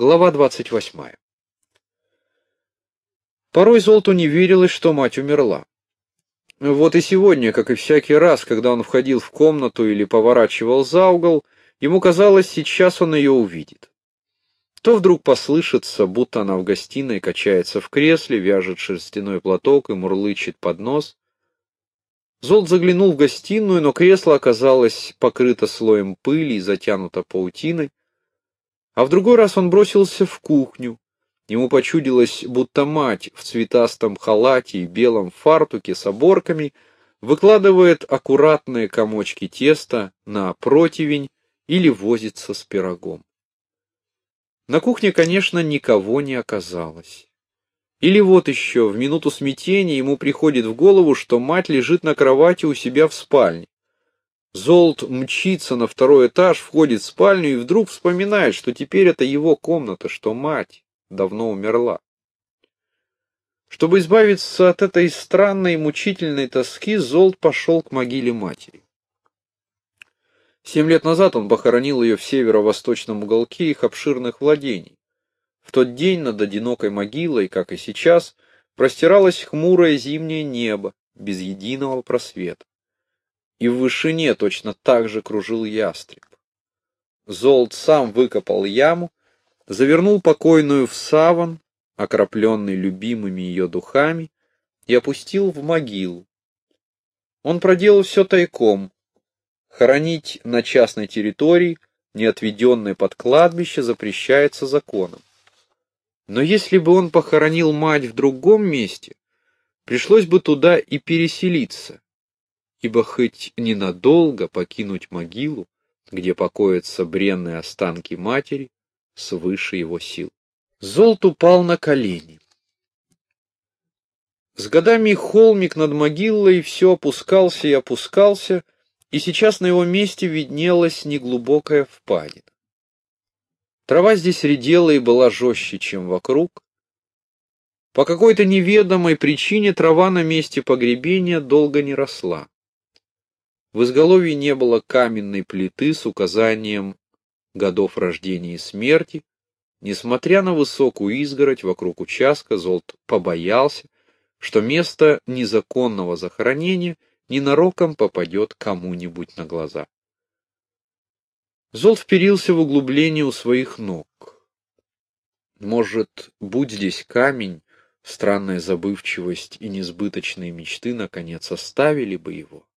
Глава 28. Порой Золту не верилось, что мать умерла. Вот и сегодня, как и всякий раз, когда он входил в комнату или поворачивал за угол, ему казалось, сейчас он ее увидит. То вдруг послышится, будто она в гостиной качается в кресле, вяжет шерстяной платок и мурлычет под нос. Золт заглянул в гостиную, но кресло оказалось покрыто слоем пыли и затянуто паутиной. А в другой раз он бросился в кухню. Ему почудилось, будто мать в цветастом халате и белом фартуке с оборками выкладывает аккуратные комочки теста на противень или возится с пирогом. На кухне, конечно, никого не оказалось. Или вот еще, в минуту смятения ему приходит в голову, что мать лежит на кровати у себя в спальне. Золт мчится на второй этаж, входит в спальню и вдруг вспоминает, что теперь это его комната, что мать давно умерла. Чтобы избавиться от этой странной мучительной тоски, Золт пошел к могиле матери. Семь лет назад он похоронил ее в северо-восточном уголке их обширных владений. В тот день над одинокой могилой, как и сейчас, простиралось хмурое зимнее небо, без единого просвета и в вышине точно так же кружил ястреб. Золт сам выкопал яму, завернул покойную в саван, окропленный любимыми ее духами, и опустил в могилу. Он проделал все тайком. Хоронить на частной территории, не отведенной под кладбище, запрещается законом. Но если бы он похоронил мать в другом месте, пришлось бы туда и переселиться, ибо хоть ненадолго покинуть могилу, где покоятся бренные останки матери, свыше его сил. Золт упал на колени. С годами холмик над могилой все опускался и опускался, и сейчас на его месте виднелась неглубокая впадина. Трава здесь редела и была жестче, чем вокруг. По какой-то неведомой причине трава на месте погребения долго не росла. В изголовье не было каменной плиты с указанием годов рождения и смерти. Несмотря на высокую изгородь вокруг участка, Золт побоялся, что место незаконного захоронения ненароком попадет кому-нибудь на глаза. Золт вперился в углубление у своих ног. Может, будь здесь камень, странная забывчивость и несбыточные мечты наконец оставили бы его.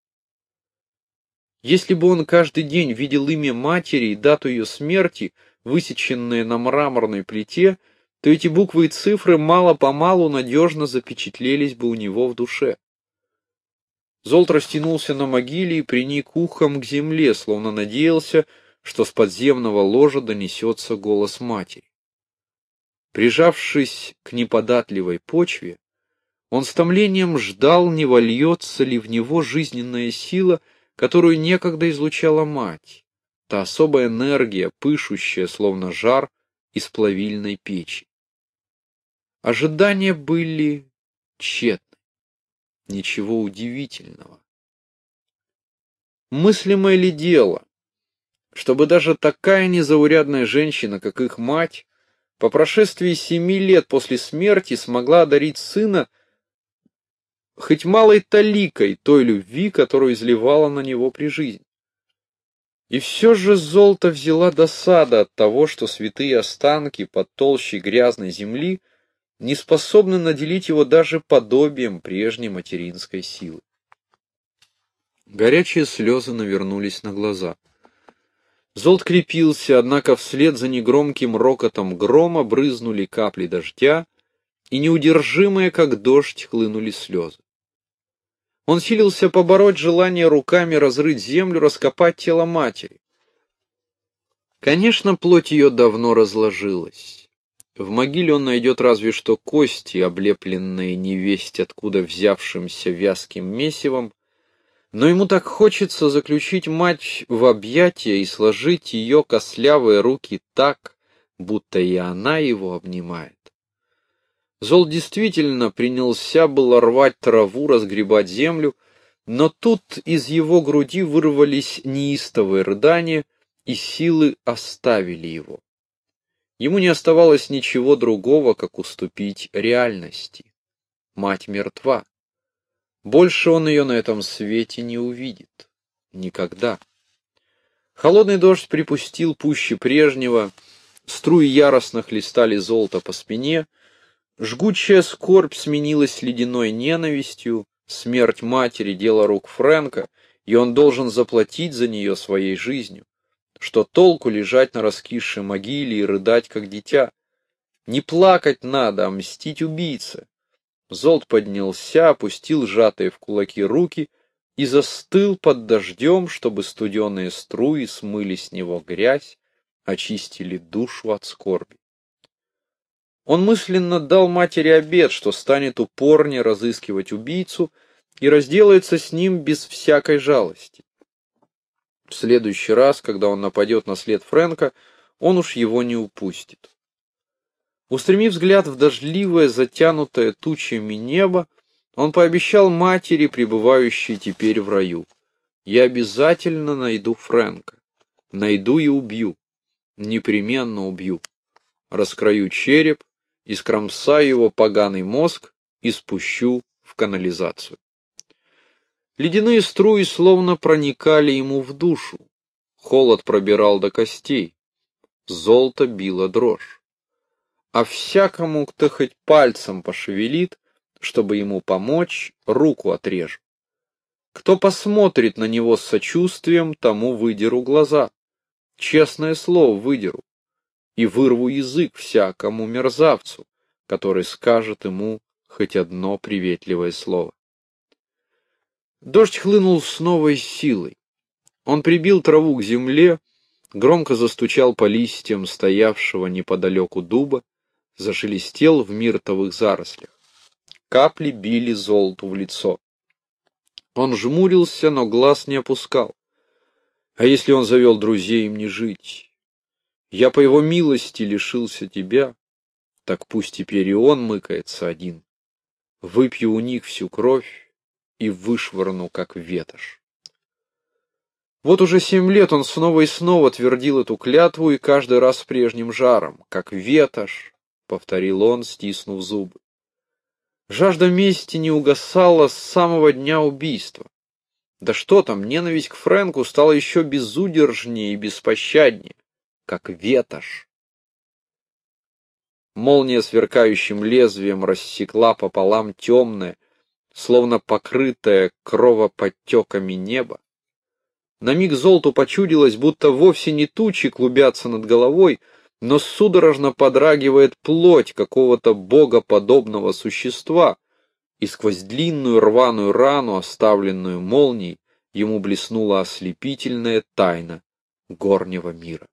Если бы он каждый день видел имя матери и дату ее смерти, высеченные на мраморной плите, то эти буквы и цифры мало-помалу надежно запечатлелись бы у него в душе. Золт растянулся на могиле и приник ухом к земле, словно надеялся, что с подземного ложа донесется голос матери. Прижавшись к неподатливой почве, он с томлением ждал, не вольется ли в него жизненная сила, которую некогда излучала мать, та особая энергия, пышущая, словно жар из плавильной печи. Ожидания были тщетны, ничего удивительного. Мыслимое ли дело, чтобы даже такая незаурядная женщина, как их мать, по прошествии семи лет после смерти смогла одарить сына хоть малой таликой той любви, которую изливала на него при жизни. И все же золото взяла досада от того, что святые останки под толщей грязной земли не способны наделить его даже подобием прежней материнской силы. Горячие слезы навернулись на глаза. Золт крепился, однако вслед за негромким рокотом грома брызнули капли дождя, и неудержимые, как дождь, хлынули слезы. Он силился побороть желание руками разрыть землю, раскопать тело матери. Конечно, плоть ее давно разложилась. В могиле он найдет разве что кости, облепленные невесть откуда взявшимся вязким месивом, но ему так хочется заключить мать в объятия и сложить ее костлявые руки так, будто и она его обнимает. Зол действительно принялся было рвать траву, разгребать землю, но тут из его груди вырвались неистовые рыдания, и силы оставили его. Ему не оставалось ничего другого, как уступить реальности. Мать мертва. Больше он ее на этом свете не увидит. Никогда. Холодный дождь припустил пуще прежнего, струи яростно хлестали золото по спине, жгучая скорбь сменилась ледяной ненавистью, смерть матери — дело рук Фрэнка, и он должен заплатить за нее своей жизнью. Что толку лежать на раскисшей могиле и рыдать, как дитя? Не плакать надо, а мстить убийце. Золт поднялся, опустил сжатые в кулаки руки и застыл под дождем, чтобы студеные струи смыли с него грязь, очистили душу от скорби. Он мысленно дал матери обет, что станет упорнее разыскивать убийцу и разделается с ним без всякой жалости. В следующий раз, когда он нападет на след Фрэнка, он уж его не упустит. Устремив взгляд в дождливое, затянутое тучами небо, он пообещал матери, пребывающей теперь в раю, «Я обязательно найду Фрэнка. Найду и убью. Непременно убью. Раскрою череп, искромсаю его поганый мозг и спущу в канализацию». Ледяные струи словно проникали ему в душу. Холод пробирал до костей. Золото било дрожь. А всякому, кто хоть пальцем пошевелит, чтобы ему помочь, руку отрежу. Кто посмотрит на него с сочувствием, тому выдеру глаза. Честное слово, выдеру. И вырву язык всякому мерзавцу, который скажет ему хоть одно приветливое слово. Дождь хлынул с новой силой. Он прибил траву к земле, громко застучал по листьям стоявшего неподалеку дуба, зашелестел в миртовых зарослях. Капли били золоту в лицо. Он жмурился, но глаз не опускал. А если он завел друзей им не жить? Я по его милости лишился тебя, так пусть теперь и он мыкается один. Выпью у них всю кровь, и вышвырну, как ветошь. Вот уже семь лет он снова и снова твердил эту клятву, и каждый раз с прежним жаром, как ветошь, — повторил он, стиснув зубы. Жажда мести не угасала с самого дня убийства. Да что там, ненависть к Фрэнку стала еще безудержнее и беспощаднее, как ветошь. Молния сверкающим лезвием рассекла пополам темное, словно покрытое кровоподтеками небо. На миг золоту почудилось, будто вовсе не тучи клубятся над головой, но судорожно подрагивает плоть какого-то богоподобного существа, и сквозь длинную рваную рану, оставленную молнией, ему блеснула ослепительная тайна горнего мира.